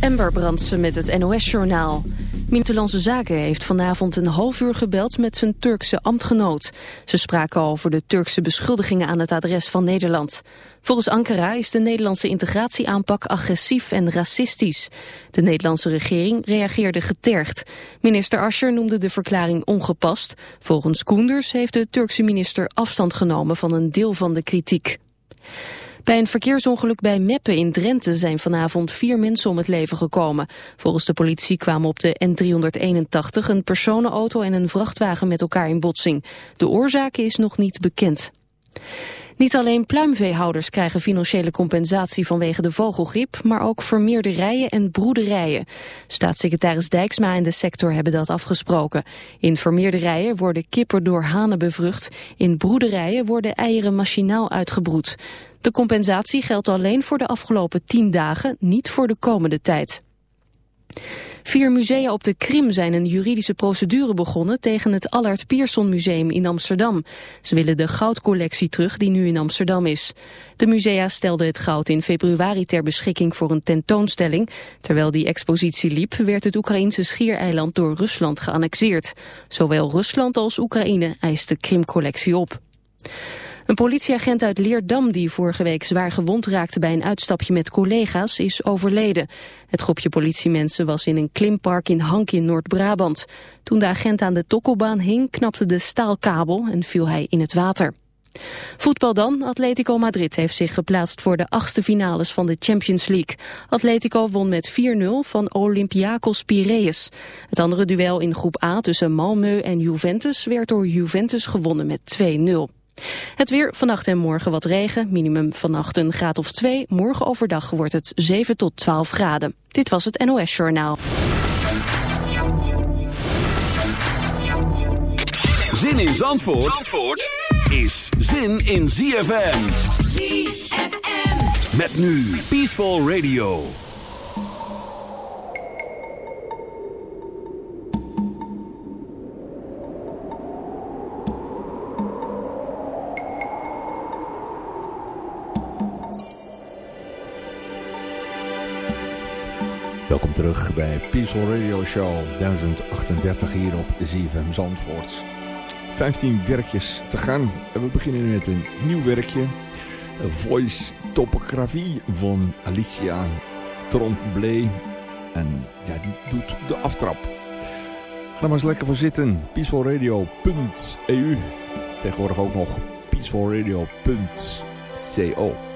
Ember Brandsen met het NOS-journaal. Buitenlandse Zaken heeft vanavond een half uur gebeld met zijn Turkse ambtgenoot. Ze spraken over de Turkse beschuldigingen aan het adres van Nederland. Volgens Ankara is de Nederlandse integratieaanpak agressief en racistisch. De Nederlandse regering reageerde getergd. Minister Ascher noemde de verklaring ongepast. Volgens Koenders heeft de Turkse minister afstand genomen van een deel van de kritiek. Bij een verkeersongeluk bij Meppen in Drenthe zijn vanavond vier mensen om het leven gekomen. Volgens de politie kwamen op de N381 een personenauto en een vrachtwagen met elkaar in botsing. De oorzaak is nog niet bekend. Niet alleen pluimveehouders krijgen financiële compensatie vanwege de vogelgriep, maar ook vermeerderijen en broederijen. Staatssecretaris Dijksma en de sector hebben dat afgesproken. In vermeerderijen worden kippen door hanen bevrucht, in broederijen worden eieren machinaal uitgebroed. De compensatie geldt alleen voor de afgelopen tien dagen, niet voor de komende tijd. Vier musea op de Krim zijn een juridische procedure begonnen tegen het Allard Pierson Museum in Amsterdam. Ze willen de goudcollectie terug die nu in Amsterdam is. De musea stelden het goud in februari ter beschikking voor een tentoonstelling. Terwijl die expositie liep werd het Oekraïnse schiereiland door Rusland geannexeerd. Zowel Rusland als Oekraïne eist de Krimcollectie op. Een politieagent uit Leerdam die vorige week zwaar gewond raakte bij een uitstapje met collega's is overleden. Het groepje politiemensen was in een klimpark in Hank in Noord-Brabant. Toen de agent aan de tokkelbaan hing knapte de staalkabel en viel hij in het water. Voetbal dan. Atletico Madrid heeft zich geplaatst voor de achtste finales van de Champions League. Atletico won met 4-0 van Olympiakos Piraeus. Het andere duel in groep A tussen Malmö en Juventus werd door Juventus gewonnen met 2-0. Het weer, vannacht en morgen wat regen, minimum vannacht een graad of 2. Morgen overdag wordt het 7 tot 12 graden. Dit was het NOS Journaal. Zin in Zandvoort, Zandvoort is zin in ZFM. ZFM. Met nu Peaceful Radio. Welkom terug bij Peaceful Radio Show 1038 hier op ZFM Zandvoort. 15 werkjes te gaan en we beginnen met een nieuw werkje. Voice Topografie van Alicia Tromblay. En ja, die doet de aftrap. Ga maar eens lekker voor zitten. peacefulradio.eu Tegenwoordig ook nog peacefulradio.co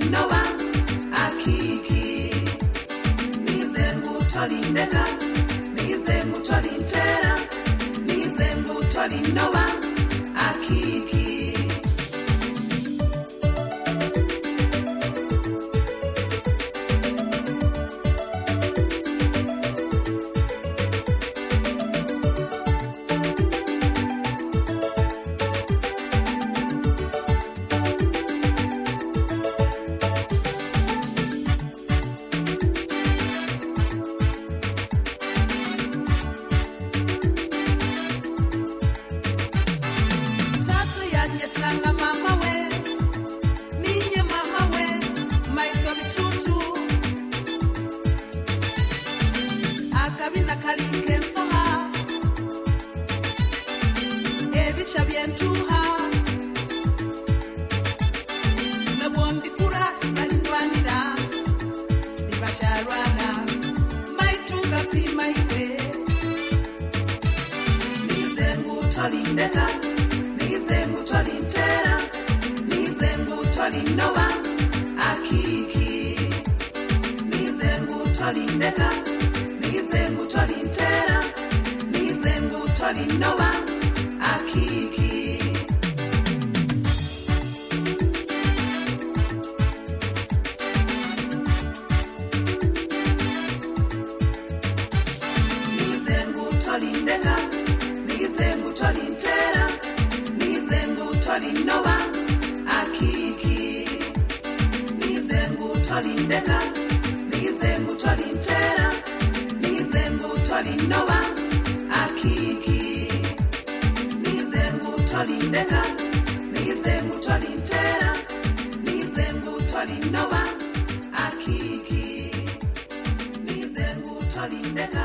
inova akiki. mbuto alindeka nize mbuto alintera. Nize mbuto alindoba akiki nize mbuto alindeka